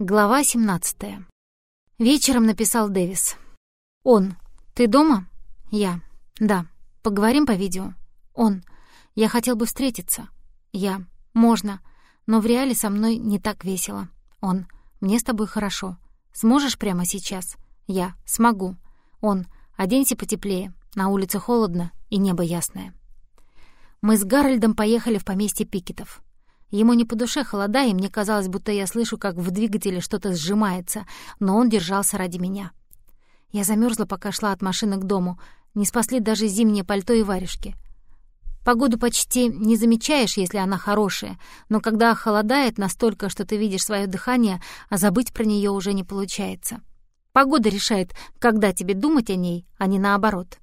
Глава 17. Вечером написал Дэвис. Он. Ты дома? Я. Да. Поговорим по видео. Он. Я хотел бы встретиться. Я. Можно. Но в реале со мной не так весело. Он. Мне с тобой хорошо. Сможешь прямо сейчас? Я. Смогу. Он. Оденься потеплее. На улице холодно и небо ясное. Мы с Гарольдом поехали в поместье Пикетов. Ему не по душе холода, и мне казалось, будто я слышу, как в двигателе что-то сжимается, но он держался ради меня. Я замерзла, пока шла от машины к дому. Не спасли даже зимнее пальто и варежки. Погоду почти не замечаешь, если она хорошая, но когда холодает настолько, что ты видишь свое дыхание, а забыть про нее уже не получается. Погода решает, когда тебе думать о ней, а не наоборот.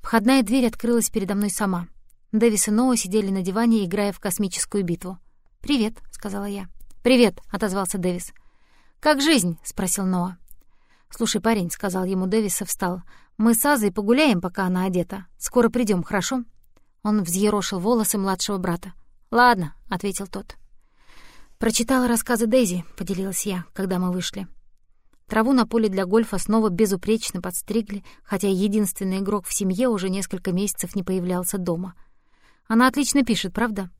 Входная дверь открылась передо мной сама — Дэвис и Ноа сидели на диване, играя в космическую битву. «Привет», — сказала я. «Привет», — отозвался Дэвис. «Как жизнь?» — спросил Ноа. «Слушай, парень», — сказал ему Дэвис и встал. «Мы с Азой погуляем, пока она одета. Скоро придем, хорошо?» Он взъерошил волосы младшего брата. «Ладно», — ответил тот. «Прочитала рассказы Дейзи», — поделилась я, когда мы вышли. Траву на поле для гольфа снова безупречно подстригли, хотя единственный игрок в семье уже несколько месяцев не появлялся дома — она отлично пишет, правда?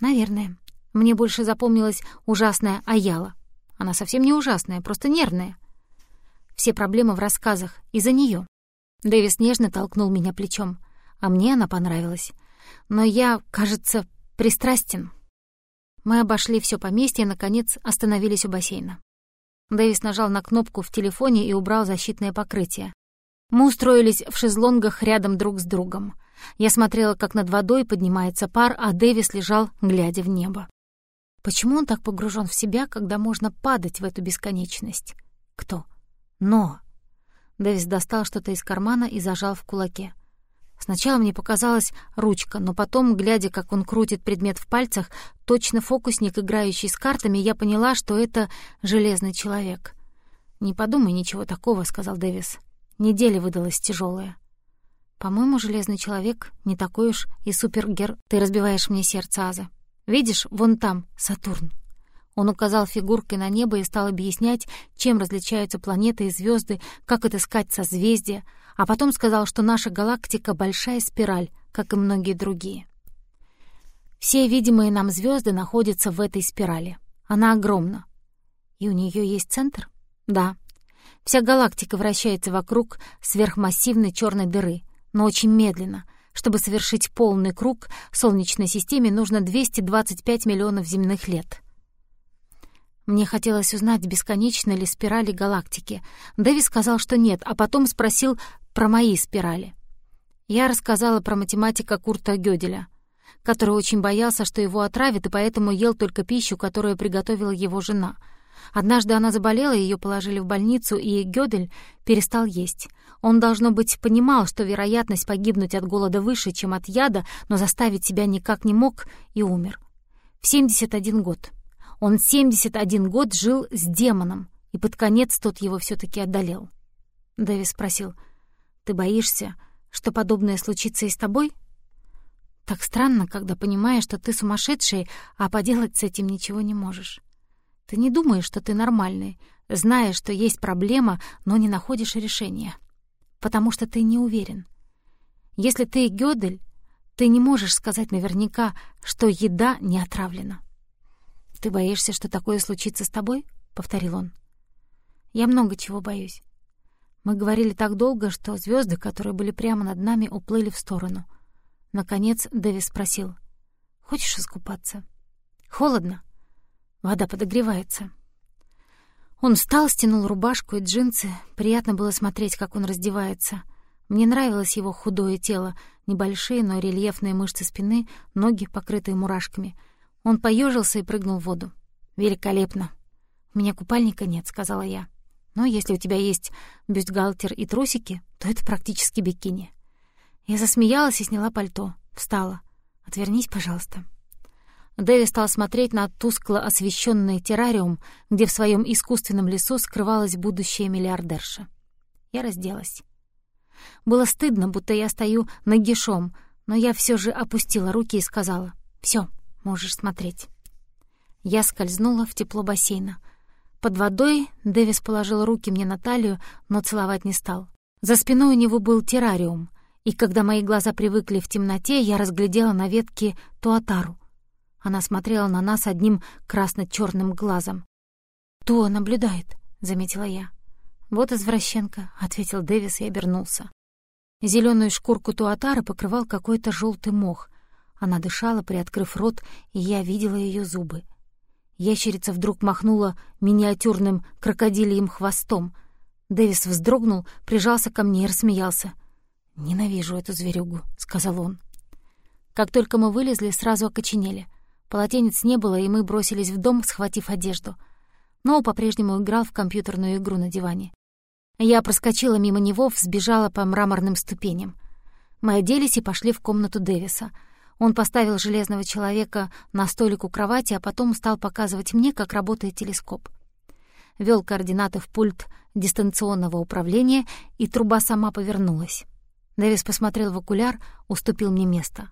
Наверное. Мне больше запомнилась ужасная Аяла. Она совсем не ужасная, просто нервная. Все проблемы в рассказах из-за нее. Дэвис нежно толкнул меня плечом, а мне она понравилась. Но я, кажется, пристрастен. Мы обошли все поместье и, наконец, остановились у бассейна. Дэвис нажал на кнопку в телефоне и убрал защитное покрытие. Мы устроились в шезлонгах рядом друг с другом. Я смотрела, как над водой поднимается пар, а Дэвис лежал, глядя в небо. Почему он так погружен в себя, когда можно падать в эту бесконечность? Кто? Но. Дэвис достал что-то из кармана и зажал в кулаке. Сначала мне показалась ручка, но потом, глядя, как он крутит предмет в пальцах, точно фокусник, играющий с картами, я поняла, что это железный человек. «Не подумай ничего такого», — сказал Дэвис. Неделя выдалась тяжелая. По-моему, Железный Человек не такой уж и супергер. Ты разбиваешь мне сердце, Аза. Видишь, вон там Сатурн. Он указал фигуркой на небо и стал объяснять, чем различаются планеты и звезды, как отыскать созвездия, а потом сказал, что наша галактика — большая спираль, как и многие другие. Все видимые нам звезды находятся в этой спирали. Она огромна. И у нее есть центр? Да. Вся галактика вращается вокруг сверхмассивной черной дыры — но очень медленно. Чтобы совершить полный круг, Солнечной системе нужно 225 миллионов земных лет. Мне хотелось узнать, бесконечны ли спирали галактики. Дэви сказал, что нет, а потом спросил про мои спирали. Я рассказала про математика Курта Гёделя, который очень боялся, что его отравят, и поэтому ел только пищу, которую приготовила его жена — Однажды она заболела, ее положили в больницу, и Гёдель перестал есть. Он, должно быть, понимал, что вероятность погибнуть от голода выше, чем от яда, но заставить себя никак не мог и умер. В 71 год. Он 71 год жил с демоном, и под конец тот его все таки одолел. Дэвис спросил, «Ты боишься, что подобное случится и с тобой?» «Так странно, когда понимаешь, что ты сумасшедший, а поделать с этим ничего не можешь». Ты не думаешь, что ты нормальный, знаешь, что есть проблема, но не находишь решения. Потому что ты не уверен. Если ты Гёдель, ты не можешь сказать наверняка, что еда не отравлена. «Ты боишься, что такое случится с тобой?» — повторил он. «Я много чего боюсь. Мы говорили так долго, что звезды, которые были прямо над нами, уплыли в сторону. Наконец Дэвис спросил. «Хочешь искупаться?» «Холодно?» Вода подогревается. Он встал, стянул рубашку и джинсы. Приятно было смотреть, как он раздевается. Мне нравилось его худое тело, небольшие, но рельефные мышцы спины, ноги, покрытые мурашками. Он поежился и прыгнул в воду. «Великолепно!» «У меня купальника нет», — сказала я. «Но если у тебя есть бюстгальтер и трусики, то это практически бикини». Я засмеялась и сняла пальто. Встала. «Отвернись, пожалуйста». Дэви стал смотреть на тускло освещенный террариум, где в своем искусственном лесу скрывалась будущая миллиардерша. Я разделась. Было стыдно, будто я стою нагишом, но я все же опустила руки и сказала «Все, можешь смотреть». Я скользнула в тепло бассейна. Под водой Дэвис положил руки мне на талию, но целовать не стал. За спиной у него был террариум, и когда мои глаза привыкли в темноте, я разглядела на ветке туатару. Она смотрела на нас одним красно черным глазом. «Кто наблюдает?» — заметила я. «Вот извращенка», — ответил Дэвис и обернулся. Зеленую шкурку туатара покрывал какой-то желтый мох. Она дышала, приоткрыв рот, и я видела ее зубы. Ящерица вдруг махнула миниатюрным крокодильем хвостом. Дэвис вздрогнул, прижался ко мне и рассмеялся. «Ненавижу эту зверюгу», — сказал он. Как только мы вылезли, сразу окоченели. Полотенец не было, и мы бросились в дом, схватив одежду. Но по-прежнему играл в компьютерную игру на диване. Я проскочила мимо него, взбежала по мраморным ступеням. Мы оделись и пошли в комнату Дэвиса. Он поставил железного человека на столик у кровати, а потом стал показывать мне, как работает телескоп. Вел координаты в пульт дистанционного управления, и труба сама повернулась. Дэвис посмотрел в окуляр, уступил мне место.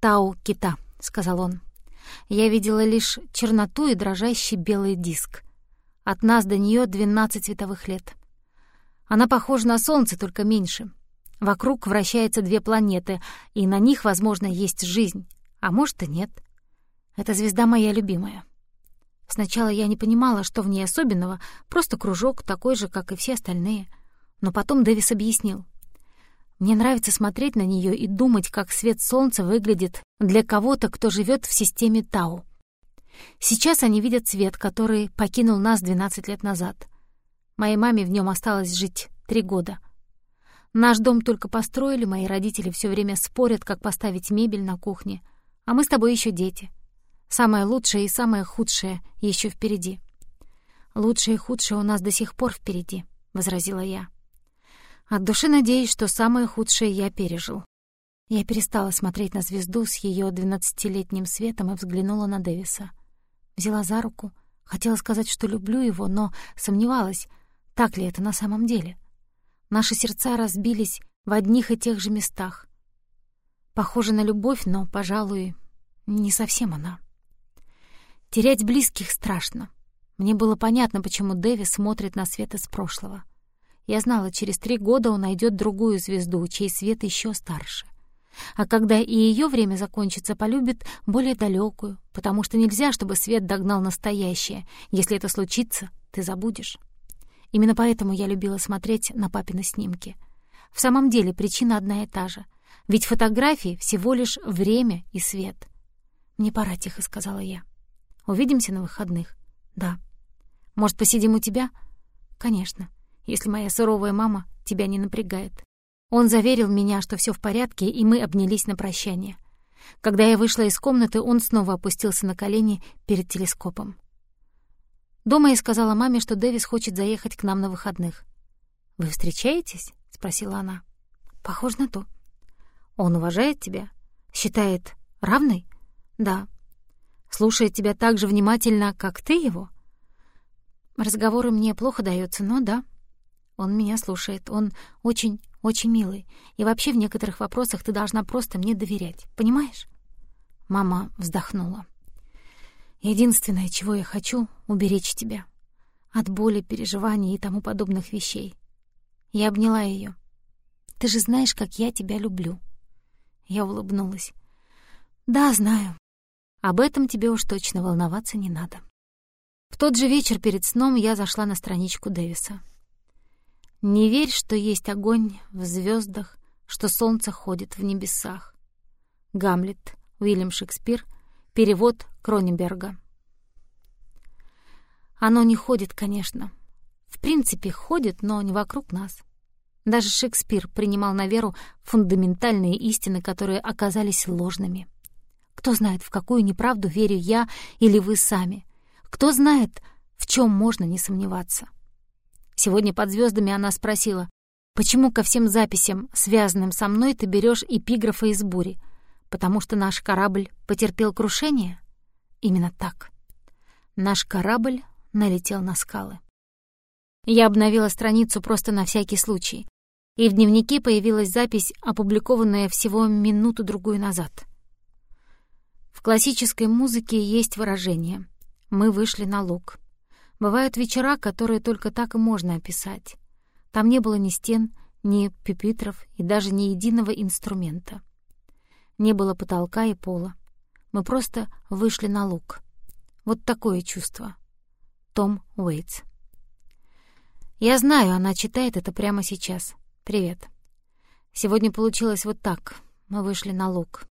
«Тау кита», — сказал он. Я видела лишь черноту и дрожащий белый диск. От нас до нее двенадцать световых лет. Она похожа на Солнце, только меньше. Вокруг вращаются две планеты, и на них, возможно, есть жизнь, а может и нет. Эта звезда моя любимая. Сначала я не понимала, что в ней особенного, просто кружок, такой же, как и все остальные. Но потом Дэвис объяснил. Мне нравится смотреть на нее и думать, как свет солнца выглядит для кого-то, кто живет в системе Тау. Сейчас они видят свет, который покинул нас 12 лет назад. Моей маме в нем осталось жить три года. Наш дом только построили, мои родители все время спорят, как поставить мебель на кухне. А мы с тобой еще дети. Самое лучшее и самое худшее еще впереди. Лучшее и худшее у нас до сих пор впереди, — возразила я. От души надеюсь, что самое худшее я пережил. Я перестала смотреть на звезду с ее двенадцатилетним светом и взглянула на Дэвиса. Взяла за руку, хотела сказать, что люблю его, но сомневалась — так ли это на самом деле? Наши сердца разбились в одних и тех же местах. Похоже на любовь, но, пожалуй, не совсем она. Терять близких страшно. Мне было понятно, почему Дэви смотрит на свет из прошлого. Я знала, через три года он найдет другую звезду, чей свет еще старше. А когда и ее время закончится, полюбит более далекую, потому что нельзя, чтобы свет догнал настоящее. Если это случится, ты забудешь. Именно поэтому я любила смотреть на папины снимки. В самом деле причина одна и та же. Ведь фотографии всего лишь время и свет. «Мне пора», — тихо сказала я. «Увидимся на выходных?» «Да». «Может, посидим у тебя?» «Конечно, если моя суровая мама тебя не напрягает». Он заверил меня, что все в порядке, и мы обнялись на прощание. Когда я вышла из комнаты, он снова опустился на колени перед телескопом. Дома я сказала маме, что Дэвис хочет заехать к нам на выходных. «Вы встречаетесь?» — спросила она. «Похоже на то». «Он уважает тебя? Считает равной?» «Да». «Слушает тебя так же внимательно, как ты его?» «Разговоры мне плохо даются, но да». «Он меня слушает. Он очень, очень милый. И вообще в некоторых вопросах ты должна просто мне доверять. Понимаешь?» Мама вздохнула. Единственное, чего я хочу — уберечь тебя. От боли, переживаний и тому подобных вещей. Я обняла ее. Ты же знаешь, как я тебя люблю. Я улыбнулась. Да, знаю. Об этом тебе уж точно волноваться не надо. В тот же вечер перед сном я зашла на страничку Дэвиса. Не верь, что есть огонь в звездах, что солнце ходит в небесах. Гамлет, Уильям Шекспир, перевод Кроненберга. Оно не ходит, конечно. В принципе, ходит, но не вокруг нас. Даже Шекспир принимал на веру фундаментальные истины, которые оказались ложными. Кто знает, в какую неправду верю я или вы сами? Кто знает, в чем можно не сомневаться? Сегодня под звездами она спросила, «Почему ко всем записям, связанным со мной, ты берешь эпиграфы из бури? Потому что наш корабль потерпел крушение?» Именно так. Наш корабль налетел на скалы. Я обновила страницу просто на всякий случай, и в дневнике появилась запись, опубликованная всего минуту-другую назад. В классической музыке есть выражение «мы вышли на луг». Бывают вечера, которые только так и можно описать. Там не было ни стен, ни пюпитров и даже ни единого инструмента. Не было потолка и пола. Мы просто вышли на луг. Вот такое чувство. Том Уэйтс. Я знаю, она читает это прямо сейчас. Привет. Сегодня получилось вот так. Мы вышли на луг.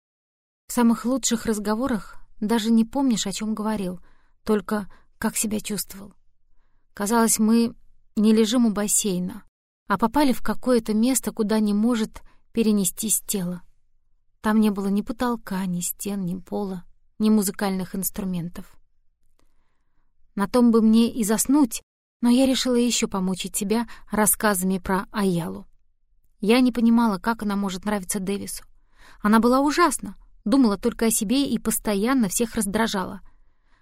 В самых лучших разговорах даже не помнишь, о чем говорил, только как себя чувствовал. Казалось, мы не лежим у бассейна, а попали в какое-то место, куда не может перенестись тело. Там не было ни потолка, ни стен, ни пола, ни музыкальных инструментов. На том бы мне и заснуть, но я решила еще помучить себя рассказами про Аялу. Я не понимала, как она может нравиться Дэвису. Она была ужасна, думала только о себе и постоянно всех раздражала.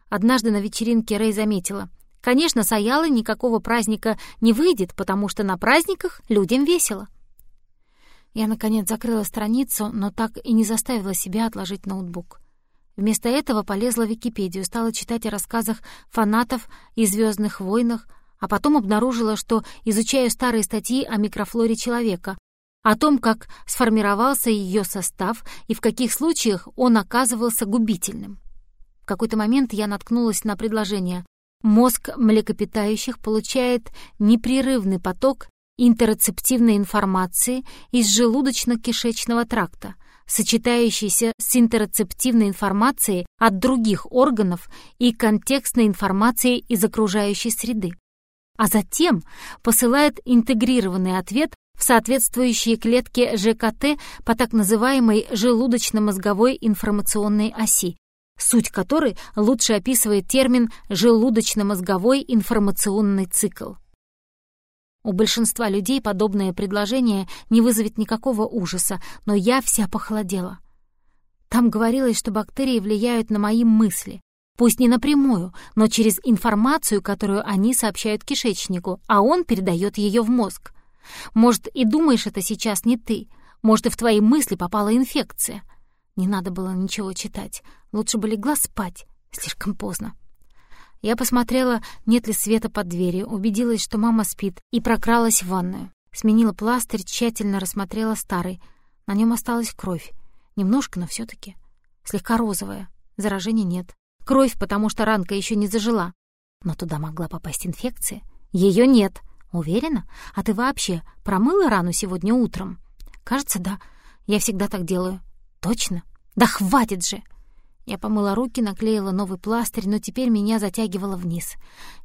Однажды на вечеринке Рэй заметила, «Конечно, с Аялой никакого праздника не выйдет, потому что на праздниках людям весело». Я, наконец, закрыла страницу, но так и не заставила себя отложить ноутбук. Вместо этого полезла в Википедию, стала читать о рассказах фанатов и «Звездных войнах», а потом обнаружила, что изучаю старые статьи о микрофлоре человека, о том, как сформировался ее состав и в каких случаях он оказывался губительным. В какой-то момент я наткнулась на предложение. «Мозг млекопитающих получает непрерывный поток интероцептивной информации из желудочно-кишечного тракта, сочетающийся с интероцептивной информацией от других органов и контекстной информацией из окружающей среды. А затем посылает интегрированный ответ в соответствующие клетки ЖКТ по так называемой желудочно-мозговой информационной оси, суть которой лучше описывает термин «желудочно-мозговой информационный цикл». У большинства людей подобное предложение не вызовет никакого ужаса, но я вся похолодела. Там говорилось, что бактерии влияют на мои мысли, Пусть не напрямую, но через информацию, которую они сообщают кишечнику, а он передает ее в мозг. Может, и думаешь это сейчас не ты. Может, и в твои мысли попала инфекция. Не надо было ничего читать. Лучше бы легла спать. Слишком поздно. Я посмотрела, нет ли света под дверью, убедилась, что мама спит, и прокралась в ванную. Сменила пластырь, тщательно рассмотрела старый. На нем осталась кровь. Немножко, но все таки Слегка розовая. Заражения нет. Кровь, потому что ранка еще не зажила. Но туда могла попасть инфекция. Ее нет. Уверена? А ты вообще промыла рану сегодня утром? Кажется, да. Я всегда так делаю. Точно? Да хватит же! Я помыла руки, наклеила новый пластырь, но теперь меня затягивало вниз.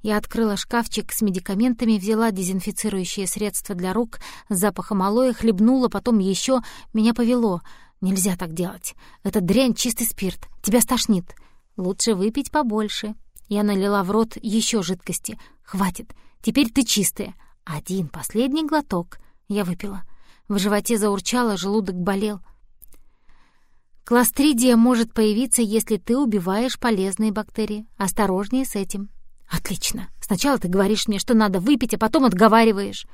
Я открыла шкафчик с медикаментами, взяла дезинфицирующее средство для рук с запахом алоэ, хлебнула, потом еще. Меня повело. Нельзя так делать. Это дрянь чистый спирт. Тебя стошнит. Лучше выпить побольше. Я налила в рот еще жидкости. Хватит. Теперь ты чистая. Один последний глоток. Я выпила. В животе заурчало, желудок болел. Кластридия может появиться, если ты убиваешь полезные бактерии. Осторожнее с этим. Отлично. Сначала ты говоришь мне, что надо выпить, а потом отговариваешь.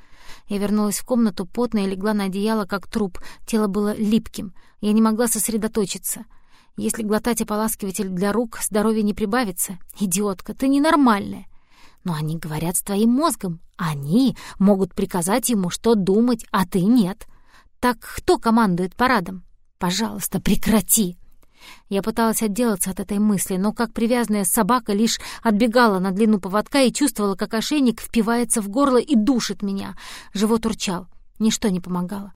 Я вернулась в комнату, потная и легла на одеяло, как труп. Тело было липким. Я не могла сосредоточиться. Если глотать ополаскиватель для рук, здоровье не прибавится. Идиотка, ты ненормальная. Но они говорят с твоим мозгом. Они могут приказать ему, что думать, а ты нет. Так кто командует парадом? Пожалуйста, прекрати. Я пыталась отделаться от этой мысли, но как привязанная собака лишь отбегала на длину поводка и чувствовала, как ошейник впивается в горло и душит меня. Живот урчал. Ничто не помогало.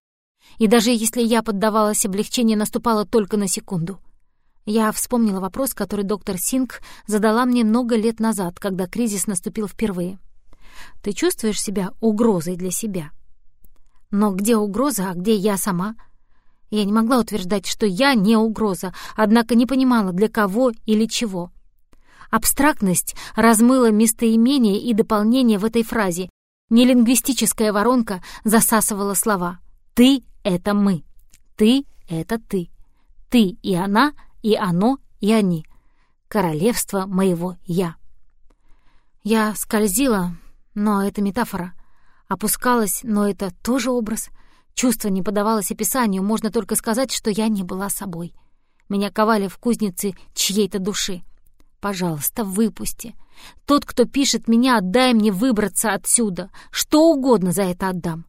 И даже если я поддавалась, облегчение наступало только на секунду — я вспомнила вопрос, который доктор Синг задала мне много лет назад, когда кризис наступил впервые. «Ты чувствуешь себя угрозой для себя?» «Но где угроза, а где я сама?» Я не могла утверждать, что я не угроза, однако не понимала, для кого или чего. Абстрактность размыла местоимение и дополнение в этой фразе. Нелингвистическая воронка засасывала слова. «Ты — это мы. Ты — это ты. Ты и она — и оно, и они. Королевство моего «я». Я скользила, но это метафора. Опускалась, но это тоже образ. Чувство не подавалось описанию, можно только сказать, что я не была собой. Меня ковали в кузнице чьей-то души. Пожалуйста, выпусти. Тот, кто пишет меня, отдай мне выбраться отсюда. Что угодно за это отдам.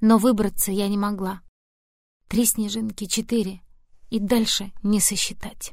Но выбраться я не могла. Три снежинки, четыре. И дальше не сосчитать.